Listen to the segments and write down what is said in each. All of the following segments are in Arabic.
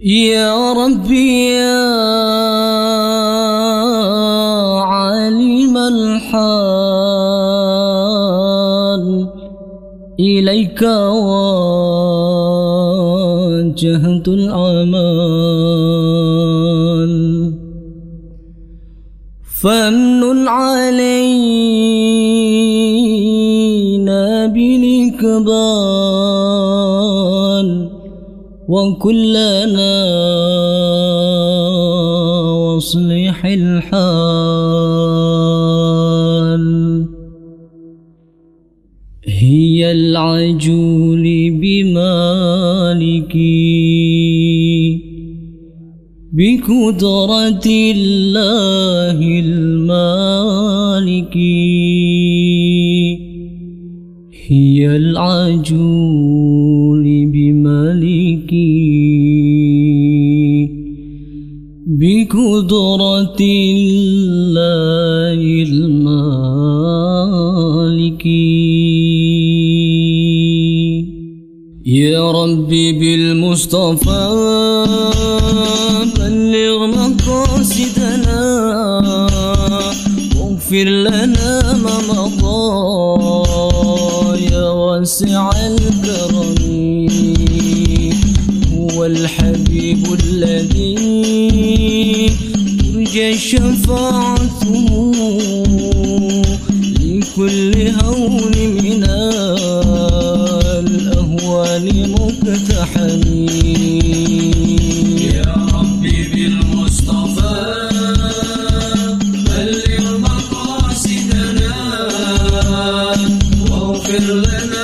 يا ربي يا عالم الحال إليك وجهت الأمان فمن علينا بالإكبال وكلنا واصلح الحال. هي العجول بمالكي بقدرة الله المالك. هي العجول بقدرة الله المالك. يا ربي بالمصطفى بلغ مقاصدنا واغفر لنا ما مضى يا واسع الكرم هو الحبيب الذي شفاعته لكل هول من الأهوال مقتحمين. يا ربي بالمصطفى بلغ مقاصدنا واغفر لنا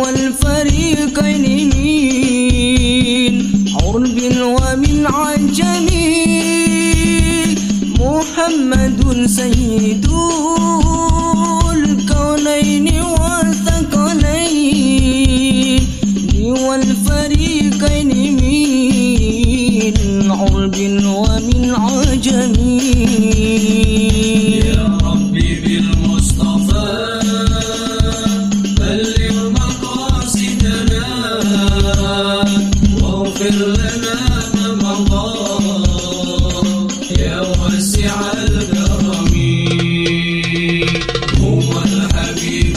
والفريقين من عرب ومن عجم محمد سيد الكونين والثقلين. والفريقين من عرب ومن عجم الكرم هو الحبيب